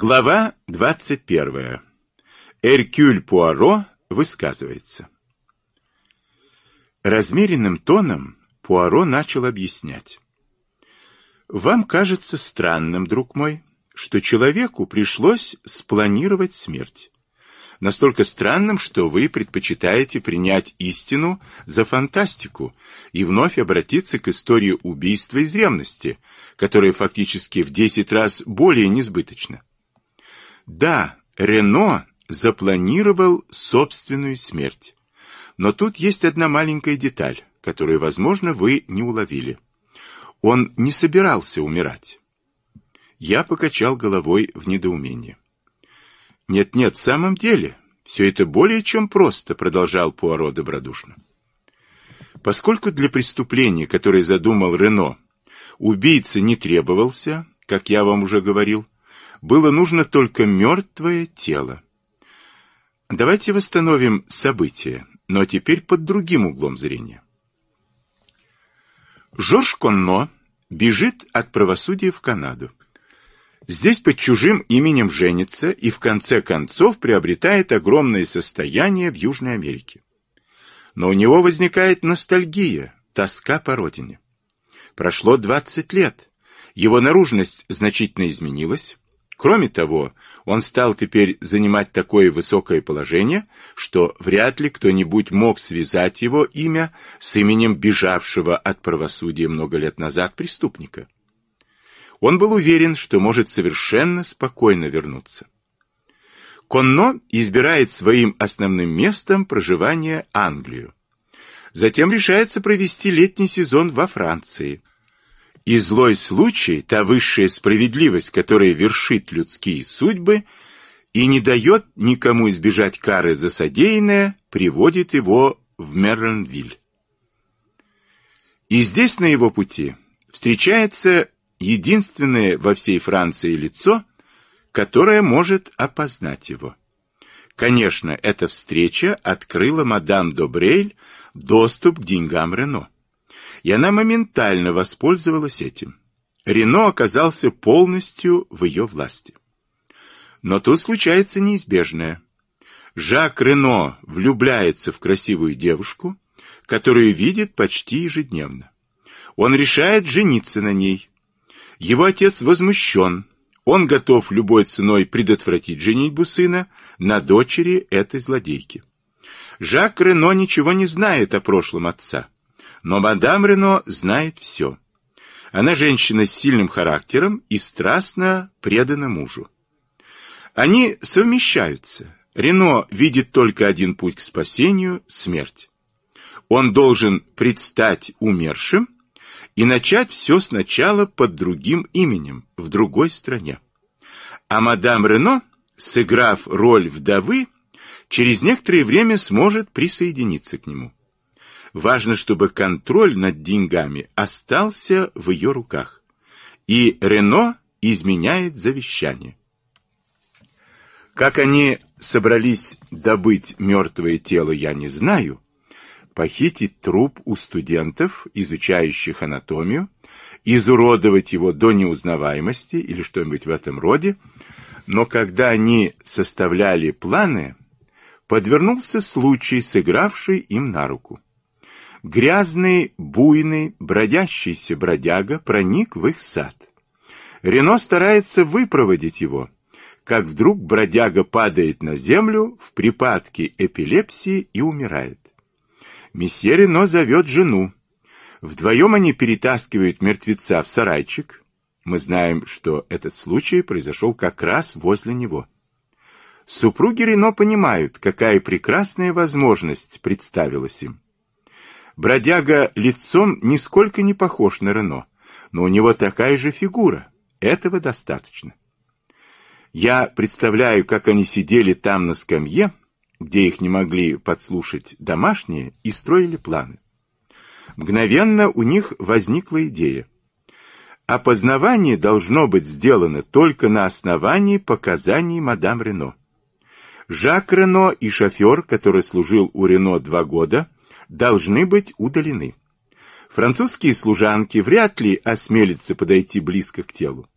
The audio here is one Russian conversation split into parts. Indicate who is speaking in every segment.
Speaker 1: Глава 21. Эркюль Пуаро высказывается. Размеренным тоном Пуаро начал объяснять. Вам кажется странным, друг мой, что человеку пришлось спланировать смерть. Настолько странным, что вы предпочитаете принять истину за фантастику и вновь обратиться к истории убийства из ревности, которая фактически в 10 раз более несбыточна. Да, Рено запланировал собственную смерть. Но тут есть одна маленькая деталь, которую, возможно, вы не уловили. Он не собирался умирать. Я покачал головой в недоумении. «Нет-нет, в самом деле, все это более чем просто», — продолжал Пуаро добродушно. Поскольку для преступления, которое задумал Рено, убийца не требовался, как я вам уже говорил, было нужно только мертвое тело. Давайте восстановим события, но теперь под другим углом зрения. Жорж Конно бежит от правосудия в Канаду. Здесь под чужим именем женится и в конце концов приобретает огромное состояние в Южной Америке. Но у него возникает ностальгия, тоска по родине. Прошло 20 лет. Его наружность значительно изменилась, Кроме того, он стал теперь занимать такое высокое положение, что вряд ли кто-нибудь мог связать его имя с именем бежавшего от правосудия много лет назад преступника. Он был уверен, что может совершенно спокойно вернуться. Конно избирает своим основным местом проживания Англию. Затем решается провести летний сезон во Франции – и злой случай, та высшая справедливость, которая вершит людские судьбы и не дает никому избежать кары за содеянное, приводит его в Мерленвиль. И здесь на его пути встречается единственное во всей Франции лицо, которое может опознать его. Конечно, эта встреча открыла мадам Добрейль доступ к деньгам Рено и она моментально воспользовалась этим. Рено оказался полностью в ее власти. Но тут случается неизбежное. Жак Рено влюбляется в красивую девушку, которую видит почти ежедневно. Он решает жениться на ней. Его отец возмущен. Он готов любой ценой предотвратить женитьбу сына на дочери этой злодейки. Жак Рено ничего не знает о прошлом отца. Но мадам Рено знает все. Она женщина с сильным характером и страстно предана мужу. Они совмещаются. Рено видит только один путь к спасению – смерть. Он должен предстать умершим и начать все сначала под другим именем, в другой стране. А мадам Рено, сыграв роль вдовы, через некоторое время сможет присоединиться к нему. Важно, чтобы контроль над деньгами остался в ее руках. И Рено изменяет завещание. Как они собрались добыть мертвое тело, я не знаю. Похитить труп у студентов, изучающих анатомию, изуродовать его до неузнаваемости или что-нибудь в этом роде. Но когда они составляли планы, подвернулся случай, сыгравший им на руку. Грязный, буйный, бродящийся бродяга проник в их сад. Рено старается выпроводить его, как вдруг бродяга падает на землю в припадке эпилепсии и умирает. Месье Рено зовет жену. Вдвоем они перетаскивают мертвеца в сарайчик. Мы знаем, что этот случай произошел как раз возле него. Супруги Рено понимают, какая прекрасная возможность представилась им. Бродяга лицом нисколько не похож на Рено, но у него такая же фигура. Этого достаточно. Я представляю, как они сидели там на скамье, где их не могли подслушать домашние, и строили планы. Мгновенно у них возникла идея. Опознавание должно быть сделано только на основании показаний мадам Рено. Жак Рено и шофер, который служил у Рено два года, должны быть удалены. Французские служанки вряд ли осмелятся подойти близко к телу.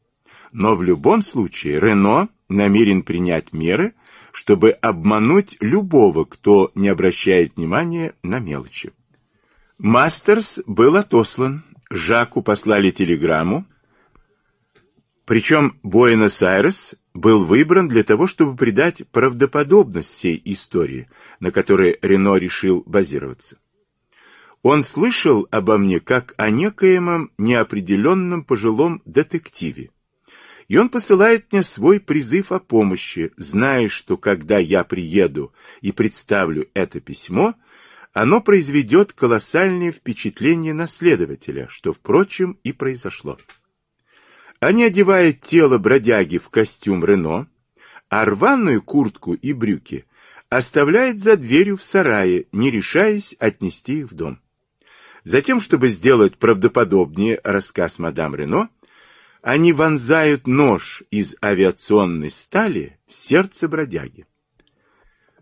Speaker 1: Но в любом случае Рено намерен принять меры, чтобы обмануть любого, кто не обращает внимания на мелочи. Мастерс был отослан, Жаку послали телеграмму, причем Буэнос-Айрес был выбран для того, чтобы придать правдоподобность всей истории, на которой Рено решил базироваться. Он слышал обо мне как о некоемом неопределенном пожилом детективе. И он посылает мне свой призыв о помощи, зная, что когда я приеду и представлю это письмо, оно произведет колоссальное впечатление на следователя, что, впрочем, и произошло. Они одевают тело бродяги в костюм Рено, а рваную куртку и брюки оставляет за дверью в сарае, не решаясь отнести их в дом. Затем, чтобы сделать правдоподобнее рассказ мадам Рено, они вонзают нож из авиационной стали в сердце бродяги.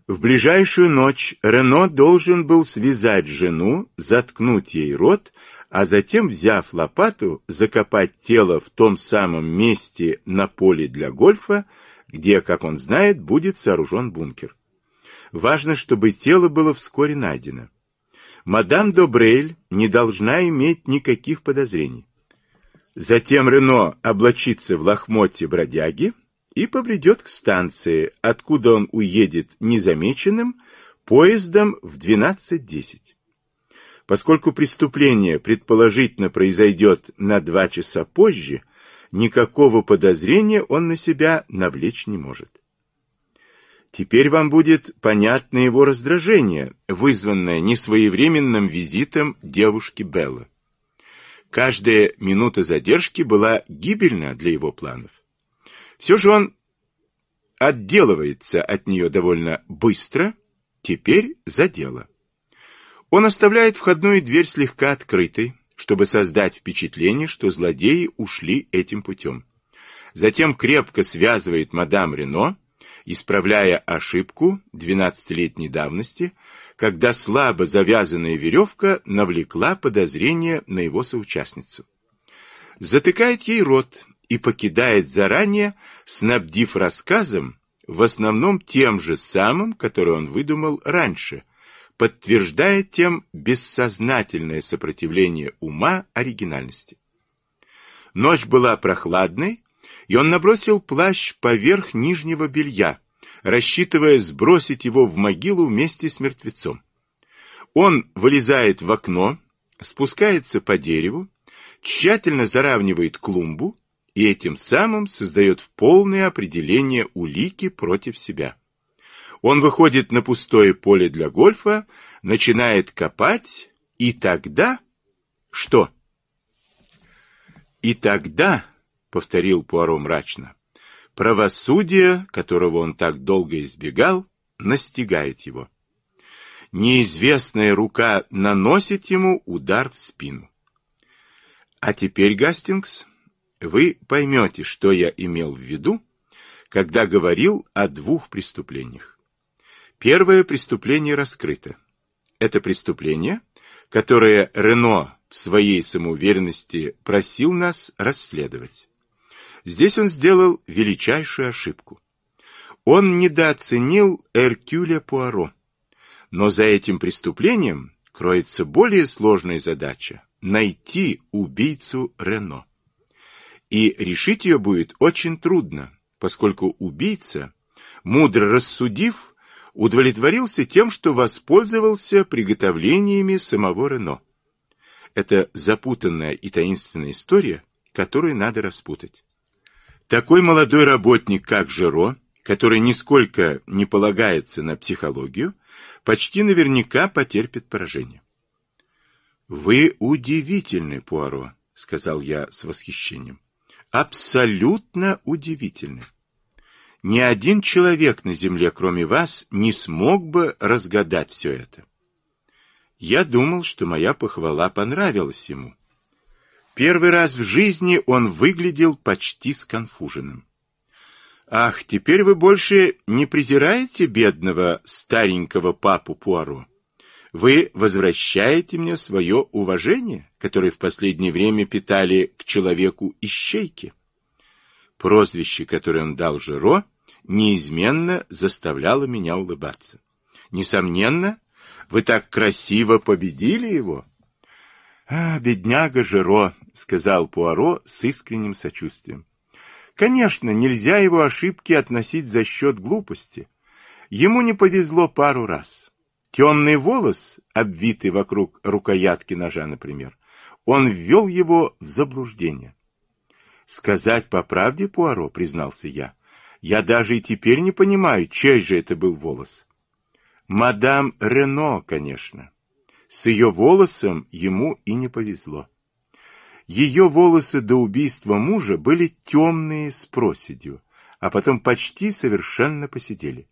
Speaker 1: В ближайшую ночь Рено должен был связать жену, заткнуть ей рот, а затем, взяв лопату, закопать тело в том самом месте на поле для гольфа, где, как он знает, будет сооружен бункер. Важно, чтобы тело было вскоре найдено мадам Добрейль не должна иметь никаких подозрений. Затем Рено облачится в лохмотье бродяги и побредет к станции, откуда он уедет незамеченным поездом в 12.10. Поскольку преступление предположительно произойдет на два часа позже, никакого подозрения он на себя навлечь не может. Теперь вам будет понятно его раздражение, вызванное несвоевременным визитом девушки Беллы. Каждая минута задержки была гибельна для его планов. Все же он отделывается от нее довольно быстро, теперь за дело. Он оставляет входную дверь слегка открытой, чтобы создать впечатление, что злодеи ушли этим путем. Затем крепко связывает мадам Рено, исправляя ошибку двенадцатилетней давности, когда слабо завязанная веревка навлекла подозрение на его соучастницу. Затыкает ей рот и покидает заранее, снабдив рассказом, в основном тем же самым, который он выдумал раньше, подтверждая тем бессознательное сопротивление ума оригинальности. Ночь была прохладной, и он набросил плащ поверх нижнего белья, рассчитывая сбросить его в могилу вместе с мертвецом. Он вылезает в окно, спускается по дереву, тщательно заравнивает клумбу и этим самым создает в полное определение улики против себя. Он выходит на пустое поле для гольфа, начинает копать, и тогда... Что? И тогда — повторил Пуаро мрачно. Правосудие, которого он так долго избегал, настигает его. Неизвестная рука наносит ему удар в спину. А теперь, Гастингс, вы поймете, что я имел в виду, когда говорил о двух преступлениях. Первое преступление раскрыто. Это преступление, которое Рено в своей самоуверенности просил нас расследовать. Здесь он сделал величайшую ошибку. Он недооценил Эркюля Пуаро. Но за этим преступлением кроется более сложная задача – найти убийцу Рено. И решить ее будет очень трудно, поскольку убийца, мудро рассудив, удовлетворился тем, что воспользовался приготовлениями самого Рено. Это запутанная и таинственная история, которую надо распутать. Такой молодой работник, как Жиро, который нисколько не полагается на психологию, почти наверняка потерпит поражение. «Вы удивительны, Пуаро», — сказал я с восхищением. «Абсолютно удивительны. Ни один человек на земле, кроме вас, не смог бы разгадать все это». Я думал, что моя похвала понравилась ему, Первый раз в жизни он выглядел почти сконфуженным. «Ах, теперь вы больше не презираете бедного старенького папу Пуаро? Вы возвращаете мне свое уважение, которое в последнее время питали к человеку ищейки?» Прозвище, которое он дал Жиро, неизменно заставляла меня улыбаться. Несомненно, вы так красиво победили его. — А, бедняга Жиро, — сказал Пуаро с искренним сочувствием. — Конечно, нельзя его ошибки относить за счет глупости. Ему не повезло пару раз. Темный волос, обвитый вокруг рукоятки ножа, например, он ввел его в заблуждение. Сказать по правде, Пуаро, признался я, я даже и теперь не понимаю, чей же это был волос. Мадам Рено, конечно. С ее волосом ему и не повезло. Ее волосы до убийства мужа были темные с проседью, а потом почти совершенно посидели.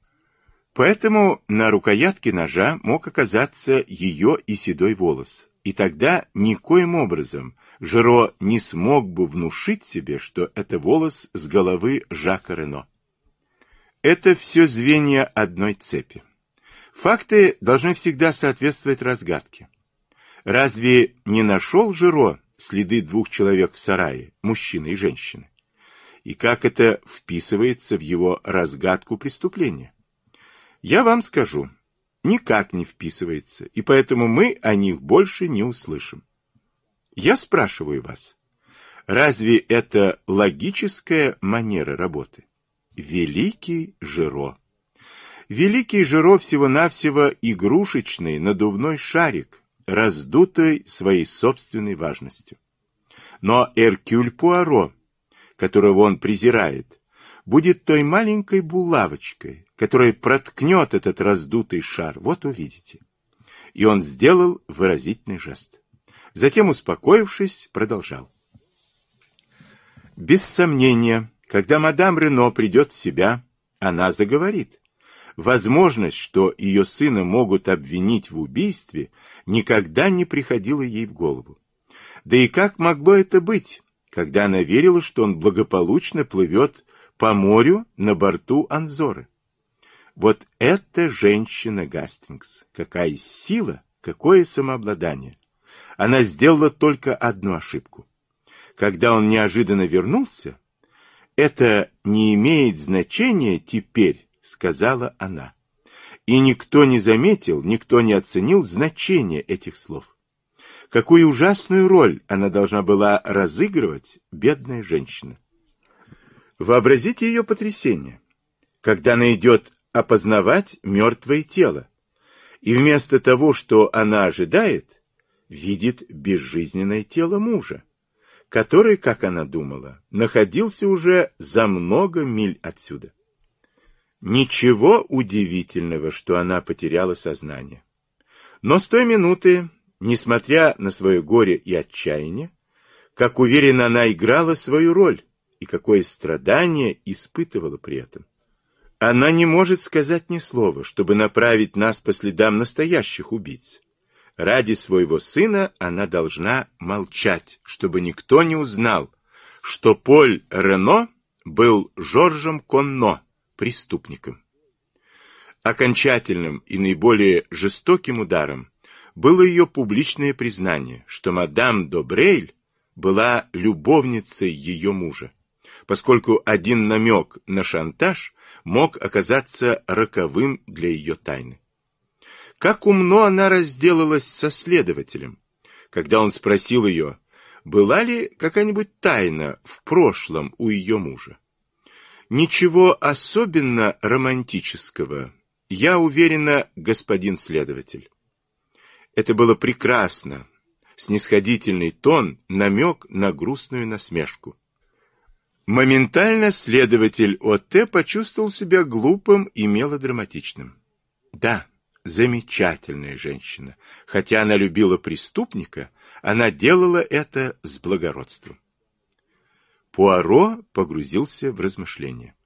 Speaker 1: Поэтому на рукоятке ножа мог оказаться ее и седой волос. И тогда никоим образом Жиро не смог бы внушить себе, что это волос с головы Жака Рено. Это все звенья одной цепи. Факты должны всегда соответствовать разгадке. Разве не нашел Жиро следы двух человек в сарае, мужчины и женщины? И как это вписывается в его разгадку преступления? Я вам скажу, никак не вписывается, и поэтому мы о них больше не услышим. Я спрашиваю вас, разве это логическая манера работы? Великий Жиро. Великий Жиро всего-навсего игрушечный надувной шарик, раздутый своей собственной важностью. Но Эркюль Пуаро, которого он презирает, будет той маленькой булавочкой, которая проткнет этот раздутый шар. Вот увидите. И он сделал выразительный жест. Затем, успокоившись, продолжал. Без сомнения, когда мадам Рено придет в себя, она заговорит. Возможность, что ее сына могут обвинить в убийстве, никогда не приходила ей в голову. Да и как могло это быть, когда она верила, что он благополучно плывет по морю на борту Анзоры? Вот эта женщина Гастингс, какая сила, какое самообладание. Она сделала только одну ошибку. Когда он неожиданно вернулся, это не имеет значения теперь, сказала она. И никто не заметил, никто не оценил значение этих слов. Какую ужасную роль она должна была разыгрывать, бедная женщина. Вообразите ее потрясение, когда она идет опознавать мертвое тело, и вместо того, что она ожидает, видит безжизненное тело мужа, который, как она думала, находился уже за много миль отсюда. Ничего удивительного, что она потеряла сознание. Но с той минуты, несмотря на свое горе и отчаяние, как уверенно она играла свою роль и какое страдание испытывала при этом. Она не может сказать ни слова, чтобы направить нас по следам настоящих убийц. Ради своего сына она должна молчать, чтобы никто не узнал, что Поль Рено был Жоржем Конно, преступником. Окончательным и наиболее жестоким ударом было ее публичное признание, что мадам Добрейль была любовницей ее мужа, поскольку один намек на шантаж мог оказаться роковым для ее тайны. Как умно она разделалась со следователем, когда он спросил ее, была ли какая-нибудь тайна в прошлом у ее мужа. Ничего особенно романтического, я уверена, господин следователь. Это было прекрасно, снисходительный тон, намек на грустную насмешку. Моментально следователь ОТ почувствовал себя глупым и мелодраматичным. Да, замечательная женщина. Хотя она любила преступника, она делала это с благородством. Пуаро погрузился в размышления.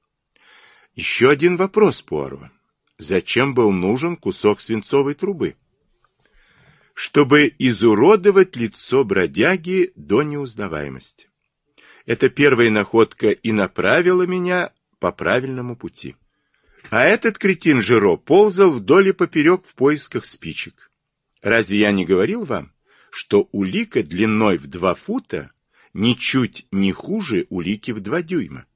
Speaker 1: Еще один вопрос, Пуаро. Зачем был нужен кусок свинцовой трубы? Чтобы изуродовать лицо бродяги до неузнаваемости. Эта первая находка и направила меня по правильному пути. А этот кретин Жиро ползал вдоль и поперек в поисках спичек. Разве я не говорил вам, что улика длиной в два фута ничуть не хуже улики в два дюйма.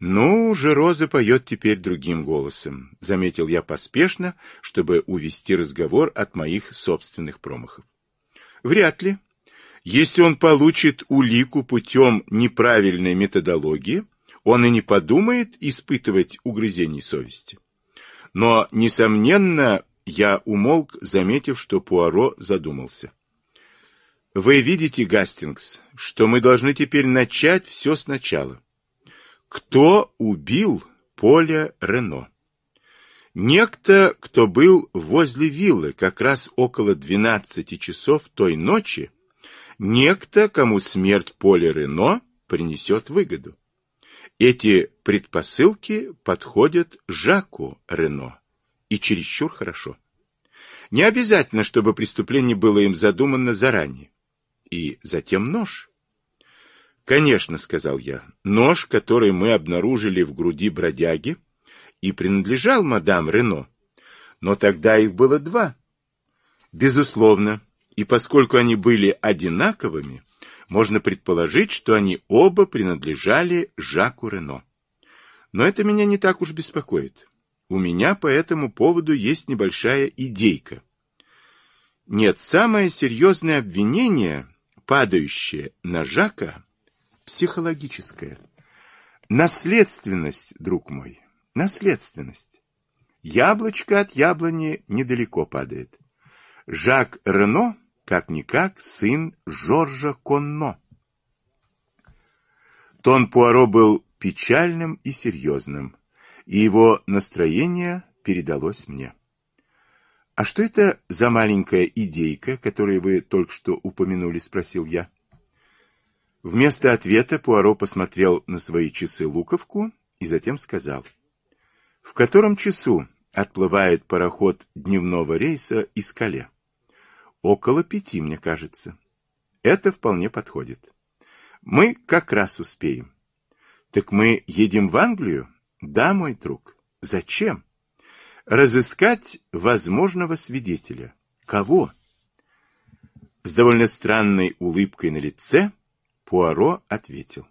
Speaker 1: Ну, же Роза поет теперь другим голосом, заметил я поспешно, чтобы увести разговор от моих собственных промахов. Вряд ли. Если он получит улику путем неправильной методологии, он и не подумает испытывать угрызений совести. Но, несомненно, я умолк, заметив, что Пуаро задумался. Вы видите, Гастингс, что мы должны теперь начать все сначала. Кто убил Поля Рено? Некто, кто был возле виллы как раз около 12 часов той ночи, некто, кому смерть Поля Рено принесет выгоду. Эти предпосылки подходят Жаку Рено, и чересчур хорошо. Не обязательно, чтобы преступление было им задумано заранее. И затем нож. «Конечно», — сказал я, — «нож, который мы обнаружили в груди бродяги, и принадлежал мадам Рено. Но тогда их было два». «Безусловно, и поскольку они были одинаковыми, можно предположить, что они оба принадлежали Жаку Рено. Но это меня не так уж беспокоит. У меня по этому поводу есть небольшая идейка. Нет, самое серьезное обвинение, падающее на Жака, психологическое. Наследственность, друг мой, наследственность. Яблочко от яблони недалеко падает. Жак Рено, как-никак, сын Жоржа Конно. Тон Пуаро был печальным и серьезным, и его настроение передалось мне. «А что это за маленькая идейка, которую вы только что упомянули?» — спросил я. Вместо ответа Пуаро посмотрел на свои часы-луковку и затем сказал. «В котором часу отплывает пароход дневного рейса из Кале?» «Около пяти, мне кажется. Это вполне подходит. Мы как раз успеем». «Так мы едем в Англию?» «Да, мой друг. Зачем?» «Разыскать возможного свидетеля. Кого?» С довольно странной улыбкой на лице Пуаро ответил.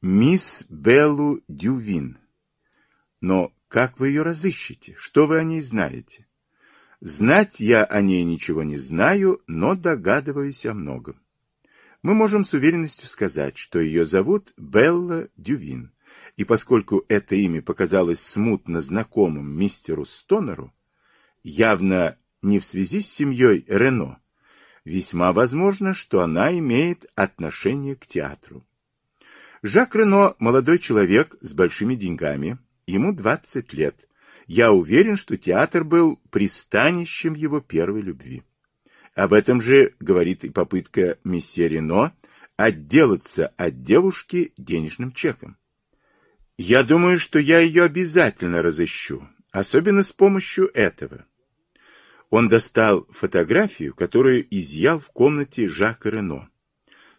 Speaker 1: «Мисс Беллу Дювин. Но как вы ее разыщете? Что вы о ней знаете?» «Знать я о ней ничего не знаю, но догадываюсь о многом. Мы можем с уверенностью сказать, что ее зовут Белла Дювин, и поскольку это имя показалось смутно знакомым мистеру Стонеру, явно не в связи с семьей Рено, весьма возможно, что она имеет отношение к театру. Жак Рено – молодой человек с большими деньгами, ему 20 лет. Я уверен, что театр был пристанищем его первой любви. Об этом же говорит и попытка месье Рено отделаться от девушки денежным чеком. Я думаю, что я ее обязательно разыщу, особенно с помощью этого. Он достал фотографию, которую изъял в комнате Жака Рено.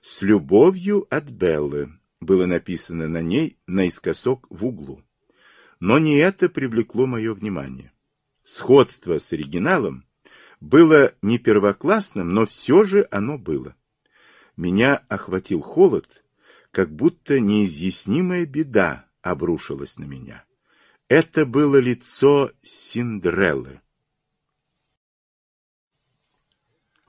Speaker 1: «С любовью от Беллы» было написано на ней наискосок в углу. Но не это привлекло мое внимание. Сходство с оригиналом было не первоклассным, но все же оно было. Меня охватил холод, как будто неизъяснимая беда обрушилась на меня. Это было лицо Синдреллы.